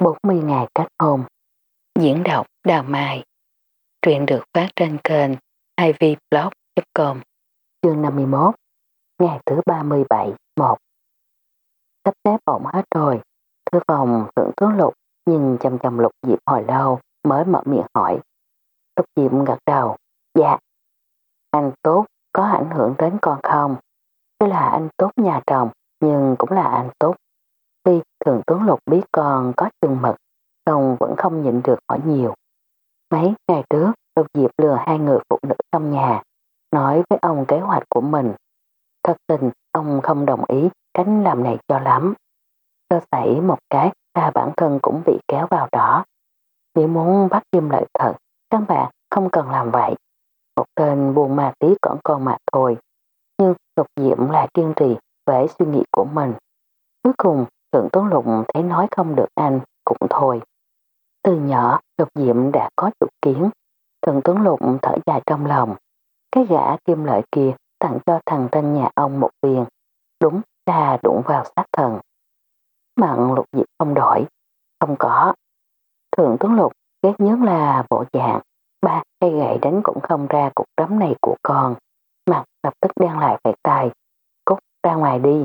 40 ngày kết hôn. Diễn đọc Đào Mai Truyện được phát trên kênh ivblog.com Chương 51 Ngày thứ 37 1 Sắp xếp ổn hết rồi. Thư phòng thượng tướng lục nhìn chầm chầm lục diệp hồi lâu mới mở miệng hỏi. Lục diệp gật đầu. Dạ. Anh tốt có ảnh hưởng đến con không? Đây là anh tốt nhà chồng, nhưng cũng là anh tốt Tuy thường tướng lục biết con có chừng mật, song vẫn không nhịn được hỏi nhiều. Mấy ngày trước, Lục Diệp lừa hai người phụ nữ trong nhà, nói với ông kế hoạch của mình. Thật tình, ông không đồng ý cánh làm này cho lắm. Sơ sẩy một cái là bản thân cũng bị kéo vào đó. Nếu muốn bắt Diêm lợi thật, các bạn không cần làm vậy. Một tên buồn ma tí còn con mà thôi. Nhưng Lục Diệm là kiên trì với suy nghĩ của mình. Cuối cùng, Thượng Tuấn Lục thấy nói không được anh, cũng thôi. Từ nhỏ, Lục Diệm đã có chủ kiến. Thượng Tuấn Lục thở dài trong lòng. Cái gã kim lợi kia tặng cho thằng trên nhà ông một viên. Đúng là đụng vào sát thần. Mặn Lục Diệm không đổi. Không có. Thượng Tuấn Lục ghét nhất là bộ dạng. Ba cây gậy đánh cũng không ra cục đấm này của con. Mặt lập tức đen lại vẹt tay. Cút ra ngoài đi.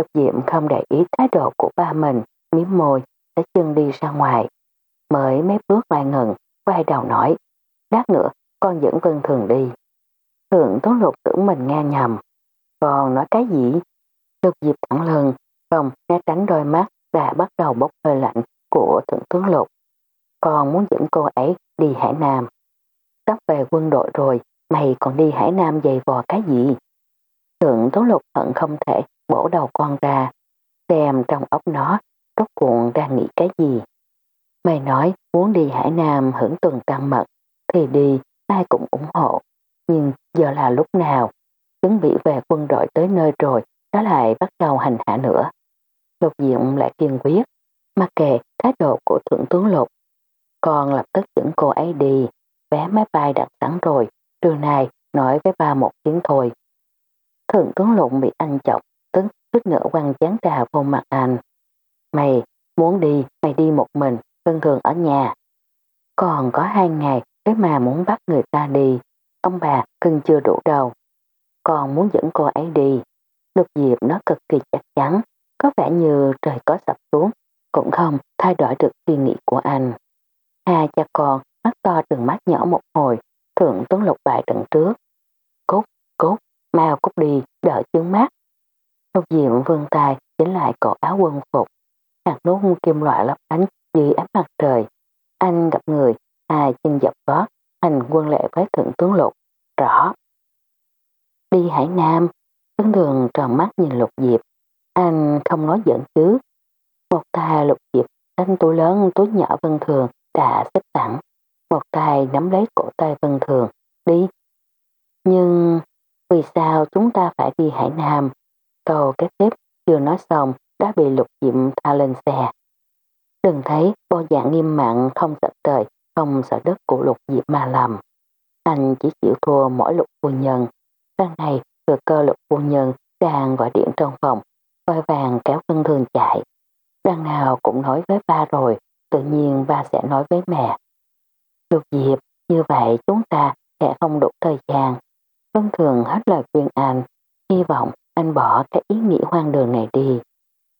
Lục Diệm không để ý thái độ của ba mình, miếm môi, sẽ chân đi ra ngoài. Mới mấy bước lại ngừng, quay đầu nói, lát nữa con dẫn Vân Thường đi. Thượng Tố Lục tưởng mình nghe nhầm. Còn nói cái gì? Lục Diệp thẳng lưng, không né tránh đôi mắt đã bắt đầu bốc hơi lạnh của Thượng Tướng Lục. Con muốn dẫn cô ấy đi Hải Nam. Sắp về quân đội rồi, mày còn đi Hải Nam dày vò cái gì? Thượng Tố Lục hận không thể bổ đầu con ra, xem trong ốc nó rốt cuộn đang nghĩ cái gì. Mày nói muốn đi Hải Nam hưởng tuần trăng mật, thì đi, ai cũng ủng hộ. Nhưng giờ là lúc nào? Chuẩn bị về quân đội tới nơi rồi, nó lại bắt đầu hành hạ nữa. Lục diệm lại kiên quyết, mặc kệ thái độ của Thượng tướng Lục. Con lập tức dẫn cô ấy đi, vé máy bay đặt sẵn rồi, trưa nay nói với ba một tiếng thôi. Thượng tướng Lục bị anh chọc, suýt nữa quăng chán trà vô mặt anh. Mày, muốn đi, mày đi một mình, Vân Thường ở nhà. Còn có hai ngày, thế mà muốn bắt người ta đi. Ông bà cưng chưa đủ đầu. Còn muốn dẫn cô ấy đi. Lục Diệp nó cực kỳ chắc chắn, có vẻ như trời có sập xuống, cũng không thay đổi được suy nghĩ của anh. Hai cha con mắt to trừng mắt nhỏ một hồi, thượng tuấn lục bại trận trước. Cút, cút, mau cút đi, đợi chứng mắt. Lục diện vươn tay chính lại cổ áo quân phục. Hạt nút kim loại lấp ánh dưới ánh mặt trời. Anh gặp người, hai chân dập gót, hành quân lệ với thượng tướng lục. Rõ. Đi Hải Nam, tướng Thường tròn mắt nhìn Lục Diệp. Anh không nói giỡn chứ. Một tay Lục Diệp anh túi lớn túi nhỏ Vân Thường đã xếp sẵn. Một tay nắm lấy cổ tay Vân Thường. Đi. Nhưng vì sao chúng ta phải đi Hải Nam? Câu kế tiếp chưa nói xong đã bị lục diệm tha lên xe. Đừng thấy bộ dạng nghiêm mặn không sợ trời, không sợ đất của lục diệm mà làm. Anh chỉ chịu thua mỗi lục phu nhân. Ban này, thừa cơ lục phu nhân đang gọi điện trong phòng, vội vàng kéo cân thường chạy. Đằng nào cũng nói với ba rồi, tự nhiên ba sẽ nói với mẹ. Lục diệp, như vậy chúng ta sẽ không đủ thời gian. Vân Thường hết lời khuyên anh, hy vọng anh bỏ cái ý nghĩ hoang đường này đi.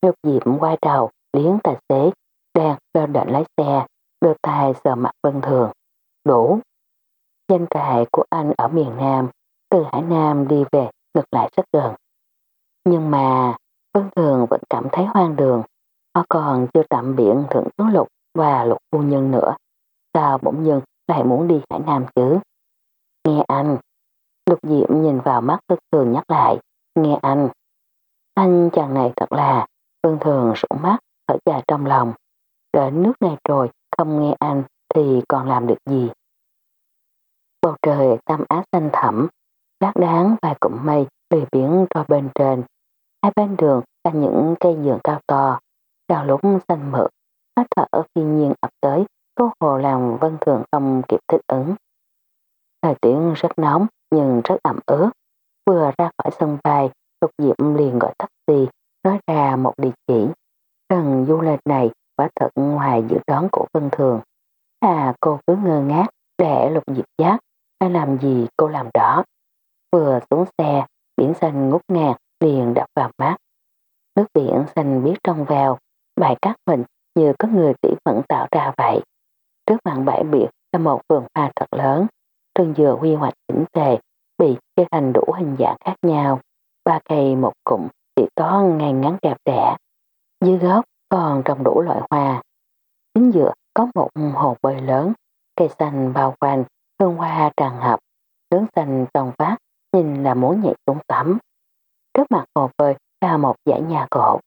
Ngọc Diệm quay đầu, liếng tài xế, đang lo định lái xe, đưa tay sờ mặt Vân Thường. Đủ. Danh trại của anh ở miền Nam, từ Hải Nam đi về ngược lại rất gần. Nhưng mà Vân Thường vẫn cảm thấy hoang đường. Họ còn chưa tạm biển Thượng tướng Lục và Lục Phu Nhân nữa. Sao bỗng dưng lại muốn đi Hải Nam chứ? Nghe anh. Lục Diệm nhìn vào mắt Vân Thường nhắc lại. Nghe anh, anh chàng này thật là, Vân Thường sủng mắt, thở dài trong lòng. Đến nước này rồi, không nghe anh thì còn làm được gì. Bầu trời tam á xanh thẳm, lát đáng vài cụm mây lười biển trôi bên trên. Hai bên đường là những cây dường cao to, đào lúc xanh mượt, hơi thở phi nhiên ập tới, cô hồ làm Vân Thường không kịp thích ứng. Thời tiết rất nóng nhưng rất ẩm ướt, Vừa ra khỏi sân bay, Lục Diệm liền gọi taxi, nói ra một địa chỉ. Lần du lịch này quả thật ngoài dự đoán của Vân Thường. À cô cứ ngơ ngác để lục diệp giác, ai làm gì cô làm đó. Vừa xuống xe, biển xanh ngút ngàn liền đập vào mắt. Nước biển xanh biết trong veo, bãi cát mình như có người tỷ phận tạo ra vậy. Trước mặt bãi biển là một vườn hoa thật lớn, rừng dừa quy hoạch chỉnh tề, bị chia thành đủ hình dạng khác nhau. Ba cây một cụm chỉ to ngay ngắn đẹp đẽ. Dưới gốc còn trồng đủ loại hoa. Chính giữa có một hồ bơi lớn, cây xanh bao quanh, hương hoa tràn ngập, nướng xanh trong vát, nhìn là muốn nhảy xuống tắm. Trước mặt hồ bơi là một dãy nhà cổ,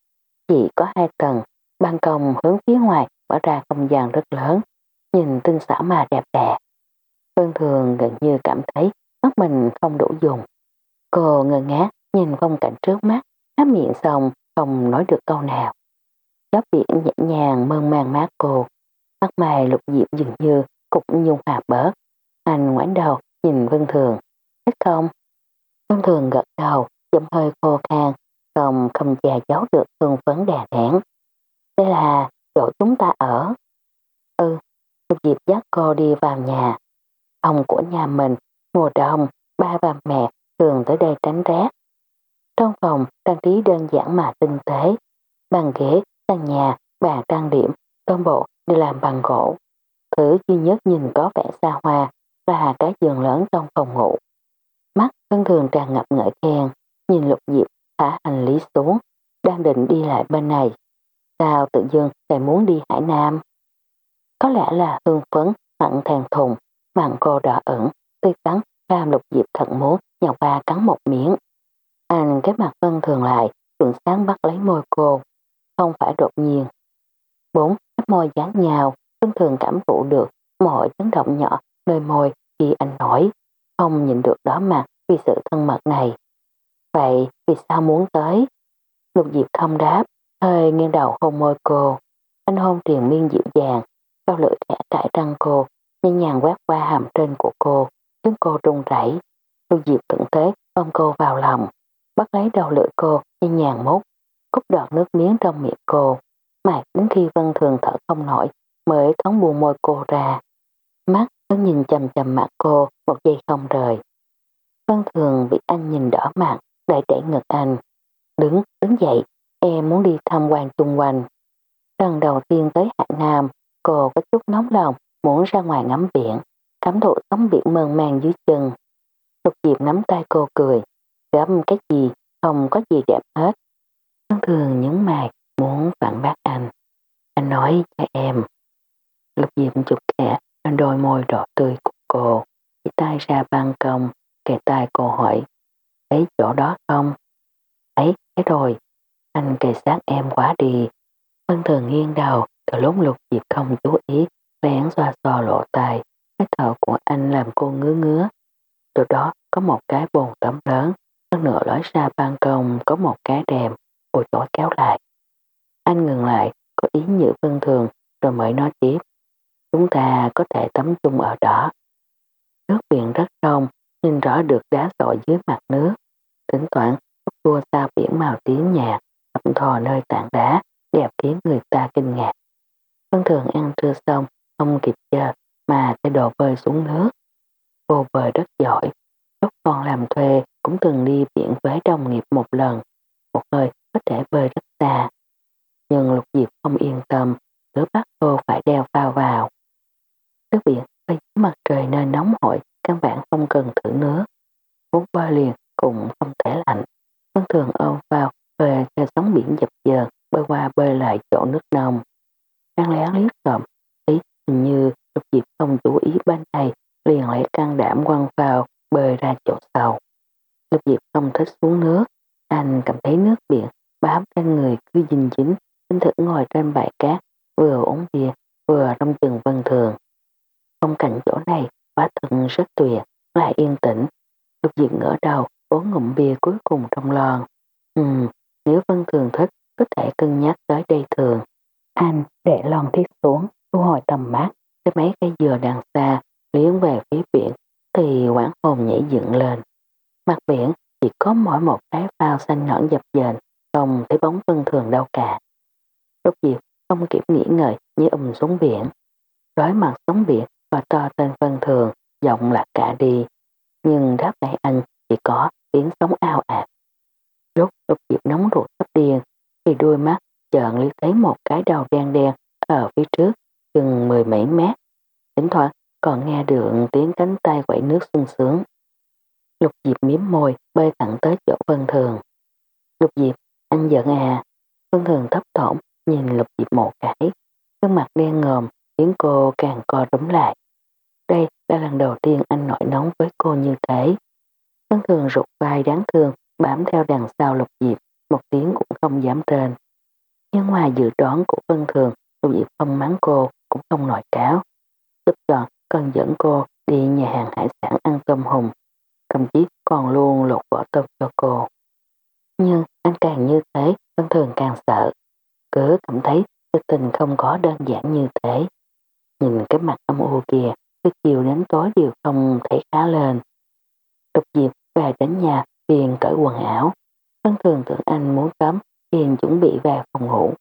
chỉ có hai tầng, ban công hướng phía ngoài mở ra không gian rất lớn, nhìn tinh xảo mà đẹp đẽ. Phương Thường gần như cảm thấy mắt mình không đủ dùng. Cô ngơ ngác nhìn phong cảnh trước mắt, há miệng xong không nói được câu nào. Gió biển nhẹ nhàng mơn màng mát cô. Mắt mày lục diệp dường như cục nhung hòa bớt. Anh ngoảnh đầu nhìn Vân Thường. Thích không? Vân Thường gật đầu, giọng hơi khô khan, không không che giấu được hương phấn đà nản. Đây là chỗ chúng ta ở. Ừ, lục diệp dắt cô đi vào nhà. Ông của nhà mình, mùa đông, ba và mẹ thường tới đây tránh rét. Trong phòng trang trí đơn giản mà tinh tế, bàn ghế, sàn nhà, bàn trang điểm, toàn bộ đều làm bằng gỗ. Thứ duy nhất nhìn có vẻ xa hoa là cái giường lớn trong phòng ngủ. Mắt thân thường tràn ngập ngợi khen, nhìn lục diệp thả hành lý xuống, đang định đi lại bên này. Sao tự dưng lại muốn đi Hải Nam? Có lẽ là hương phấn, mặn thèn thùng, mặn cô đỏ ẩn, tươi tắn, làm lục diệp thận muốn nhào qua cắn một miếng. Anh cái mặt vân thường lại, tuần sáng bắt lấy môi cô. Không phải đột nhiên. Bốn, cái môi dán nhào, vân thường cảm thụ được mọi chấn động nhỏ nơi môi khi anh nói. Không nhìn được đó mà vì sự thân mật này. Vậy vì sao muốn tới? Lục Diệp không đáp, hơi nghiêng đầu hôn môi cô. Anh hôn triền miên dịu dàng, cao lưỡi khẽ trải răng cô, nhẹ nhàng quét qua hàm trên của cô, Tiếng cô run rẩy. Lưu Diệp thuận thế ôm cô vào lòng, bắt lấy đầu lưỡi cô nhẹ nhàng mút, cút đọt nước miếng trong miệng cô. Mãi đến khi Vân Thường thở không nổi mới thoáng buồn môi cô ra. Mắt nó nhìn chầm chầm mặt cô một giây không rời. Vân Thường bị anh nhìn đỏ mặt, đại đẩy ngực anh. Đứng, đứng dậy, em muốn đi tham quan chung quanh. Lần đầu tiên tới Hạ Nam, cô có chút nóng lòng, muốn ra ngoài ngắm biển, cảm thụ sóng biển mờ màng dưới chân. Lục Diệp nắm tay cô cười, gắm cái gì, không có gì đẹp hết. Vân Thường nhấn mày, muốn phản bác anh. Anh nói cho em. Lục Diệp chụp khẽ lên đôi môi đỏ tươi của cô, chỉ tay ra ban công, kề tay cô hỏi, thấy chỗ đó không? Thấy, thấy rồi, anh kề sát em quá đi. Vân thường nghiêng đầu, từ lúc lục diệp không chú ý, lén xoa xoa lộ tay, cái thở của anh làm cô ngứa ngứa. Từ đó có một cái bồn tắm lớn, hơn nữa lối ra ban công có một cái đèm, buổi tối kéo lại. Anh ngừng lại, có ý như vân thường, rồi mới nói tiếp. Chúng ta có thể tắm chung ở đó. Nước biển rất trong, nhìn rõ được đá sỏi dưới mặt nước. Thỉnh thoảng, khúc cua sao biển màu tím nhạt, thậm thò nơi tảng đá, đẹp khiến người ta kinh ngạc. Vân thường ăn trưa xong, không kịp chờ, mà thay đồ bơi xuống nước. Cô bơi rất giỏi, lúc còn làm thuê cũng từng đi biển với đồng nghiệp một lần, một hơi có thể bơi rất xa. Nhưng lục diệp không yên tâm, cứ bắt cô phải đeo phao vào. Nước biển với mặt trời nơi nóng hổi căn bản không cần thử nước. Muốn bơi liền cũng không thể lạnh. Vân thường ôm vào về theo sóng biển dập dờn bơi qua bơi lại chỗ nước nông. Đang lén liếc trộm, ý hình như lục diệp không chú ý bên này liền lấy can đảm quăng vào bơi ra chỗ sau. Lục diệp không thích xuống nước, anh cảm thấy nước biển bám trên người cứ dính dính, anh thử ngồi trên bãi cát, vừa uống bia, vừa trong chừng vân thường. Phong cảnh chỗ này quá thật rất tuyệt, lại yên tĩnh. Lục Diệp ngỡ đầu, uống ngụm bia cuối cùng trong lon. Ừ, nếu Vân Thường thích, có thể cân nhắc tới đây thường. Anh để lon thiết xuống, thu hồi tầm mắt, cái mấy cây dừa đằng xa, liếng về phía biển, thì quảng hồn nhảy dựng lên. Mặt biển chỉ có mỗi một cái phao xanh nhọn dập dềnh, không thấy bóng Vân Thường đâu cả. Lúc Diệp không kịp nghĩ ngợi như ùm xuống biển. Đối mặt sóng biển và to tên vân thường, giọng là cả đi. Nhưng đáp lại anh chỉ có tiếng sóng ao ạt. Lúc lúc diệp nóng ruột sắp điên, thì đôi mắt chợn liếc thấy một cái đầu đen đen ở phía trước, chừng mười mấy mét. Thỉnh thoảng còn nghe được tiếng cánh tay quậy nước sung sướng. Lục Diệp miếm môi, bơi thẳng tới chỗ Vân Thường. Lục Diệp, anh giận à? Vân Thường thấp thỏm nhìn Lục Diệp một cái. Cái mặt đen ngòm, khiến cô càng co rúm lại. Đây là lần đầu tiên anh nổi nóng với cô như thế. Vân Thường rụt vai đáng thương, bám theo đằng sau Lục Diệp, một tiếng cũng không dám trên. Nhưng ngoài dự đoán của Vân Thường, Lục Diệp không mắng cô, cũng không nổi cáo. Tức giận còn dẫn cô đi nhà hàng hải sản ăn tôm hùm, thậm chí còn luôn lột vỏ tôm cho cô. Nhưng anh càng như thế, Vân Thường càng sợ. Cứ cảm thấy sự tình không có đơn giản như thế. Nhìn cái mặt âm u kìa, từ chiều đến tối đều không thấy khá lên. Lục Diệp về đến nhà liền cởi quần áo. Vân Thường tưởng anh muốn tắm liền chuẩn bị về phòng ngủ.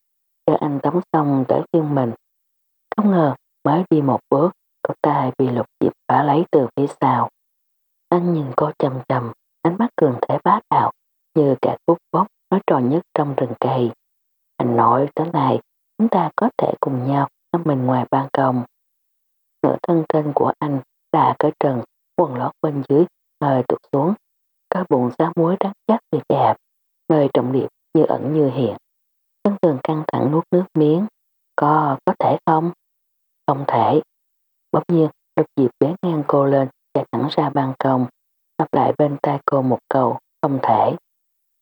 cho anh tắm xong tới phiên mình. Không ngờ mới đi một bước, cậu ta bị Lục Diệp phá lấy từ phía sau. Anh nhìn cô chầm chầm, ánh mắt cường thể bá đạo, như cả cút bóc nói trò nhất trong rừng cây. Anh nói tới này, chúng ta có thể cùng nhau ngắm mình ngoài ban công. Nửa thân trên của anh là cởi trần, quần lót bên dưới hơi tụt xuống. Có bụng giá muối đắt chắc tuyệt đẹp, nơi trọng điểm như ẩn như hiện. Tân thường căng thẳng nuốt nước miếng. Có, có thể không? Không thể. Bỗng nhiên, lục diệp bé ngang cô lên chạy thẳng ra ban công, lặp lại bên tai cô một câu, không thể.